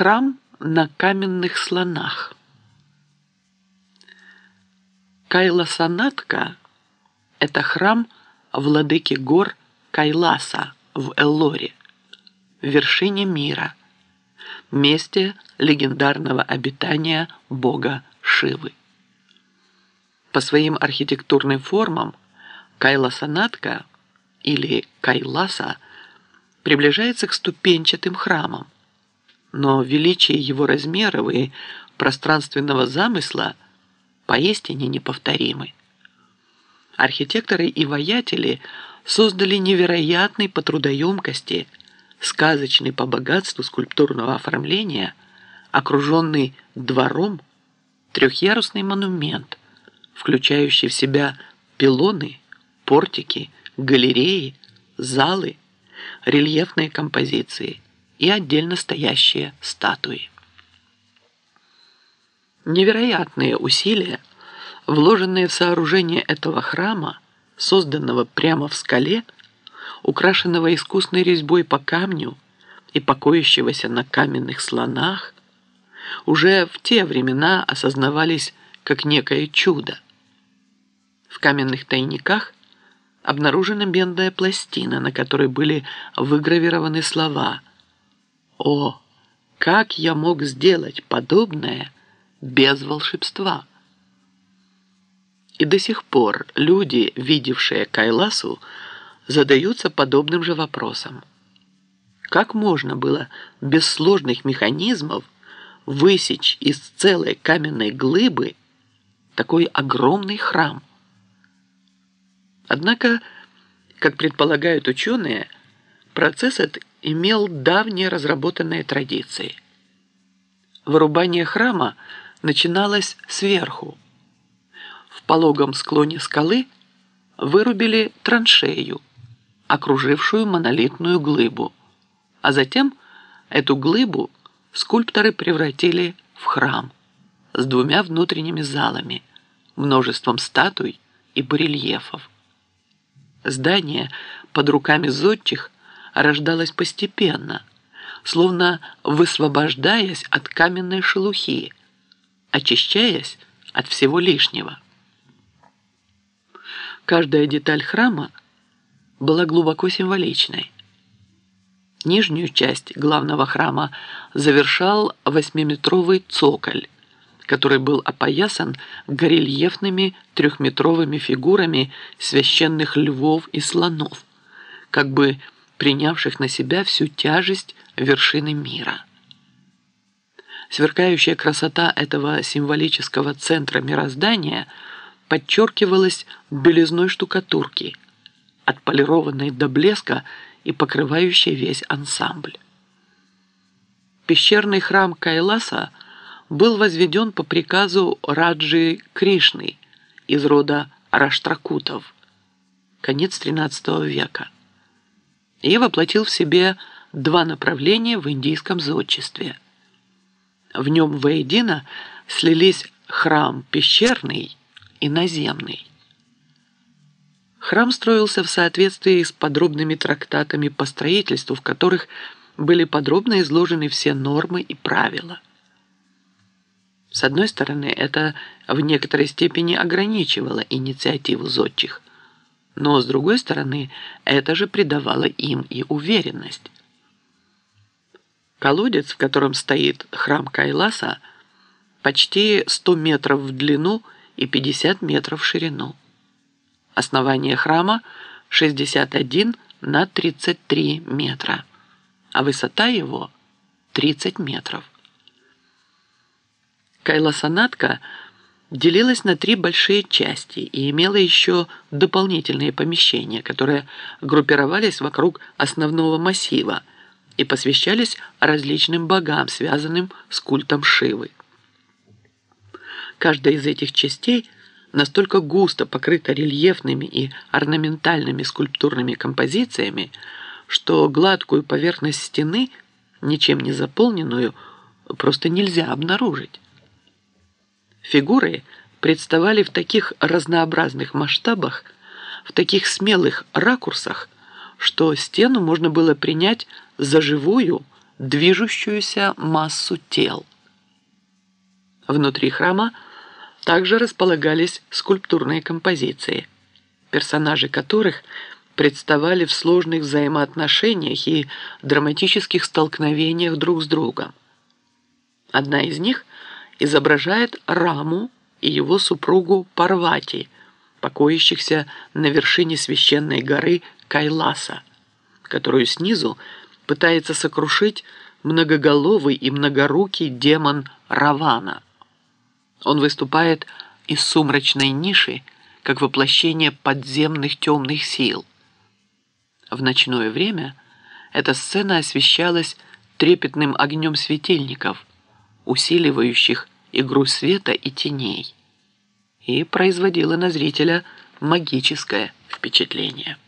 Храм на каменных слонах. Кайласанатка – это храм владыки гор Кайласа в Эллоре, вершине мира, месте легендарного обитания бога Шивы. По своим архитектурным формам Кайласанатка или Кайласа приближается к ступенчатым храмам, но величие его размеров и пространственного замысла поистине неповторимы. Архитекторы и воятели создали невероятный по трудоемкости, сказочный по богатству скульптурного оформления, окруженный двором, трехъярусный монумент, включающий в себя пилоны, портики, галереи, залы, рельефные композиции – и отдельно стоящие статуи. Невероятные усилия, вложенные в сооружение этого храма, созданного прямо в скале, украшенного искусной резьбой по камню и покоящегося на каменных слонах, уже в те времена осознавались как некое чудо. В каменных тайниках обнаружена бендная пластина, на которой были выгравированы слова – о, как я мог сделать подобное без волшебства? И до сих пор люди, видевшие Кайласу, задаются подобным же вопросом. Как можно было без сложных механизмов высечь из целой каменной глыбы такой огромный храм? Однако, как предполагают ученые, процесс этот имел давние разработанные традиции. Вырубание храма начиналось сверху. В пологом склоне скалы вырубили траншею, окружившую монолитную глыбу, а затем эту глыбу скульпторы превратили в храм с двумя внутренними залами, множеством статуй и барельефов. Здание под руками зодчих – рождалась постепенно, словно высвобождаясь от каменной шелухи, очищаясь от всего лишнего. Каждая деталь храма была глубоко символичной. Нижнюю часть главного храма завершал восьмиметровый цоколь, который был опоясан горельефными трехметровыми фигурами священных львов и слонов, как бы принявших на себя всю тяжесть вершины мира. Сверкающая красота этого символического центра мироздания подчеркивалась белизной штукатурки, отполированной до блеска и покрывающей весь ансамбль. Пещерный храм Кайласа был возведен по приказу Раджи Кришны из рода Раштракутов, конец XIII века и воплотил в себе два направления в индийском зодчестве. В нем воедино слились храм пещерный и наземный. Храм строился в соответствии с подробными трактатами по строительству, в которых были подробно изложены все нормы и правила. С одной стороны, это в некоторой степени ограничивало инициативу зодчих – но, с другой стороны, это же придавало им и уверенность. Колодец, в котором стоит храм Кайласа, почти 100 метров в длину и 50 метров в ширину. Основание храма 61 на 33 метра, а высота его 30 метров. Кайласанатка – делилась на три большие части и имела еще дополнительные помещения, которые группировались вокруг основного массива и посвящались различным богам, связанным с культом Шивы. Каждая из этих частей настолько густо покрыта рельефными и орнаментальными скульптурными композициями, что гладкую поверхность стены, ничем не заполненную, просто нельзя обнаружить. Фигуры представали в таких разнообразных масштабах, в таких смелых ракурсах, что стену можно было принять за живую, движущуюся массу тел. Внутри храма также располагались скульптурные композиции, персонажи которых представали в сложных взаимоотношениях и драматических столкновениях друг с другом. Одна из них изображает Раму и его супругу Парвати, покоящихся на вершине священной горы Кайласа, которую снизу пытается сокрушить многоголовый и многорукий демон Равана. Он выступает из сумрачной ниши, как воплощение подземных темных сил. В ночное время эта сцена освещалась трепетным огнем светильников, усиливающих игру света и теней, и производила на зрителя магическое впечатление.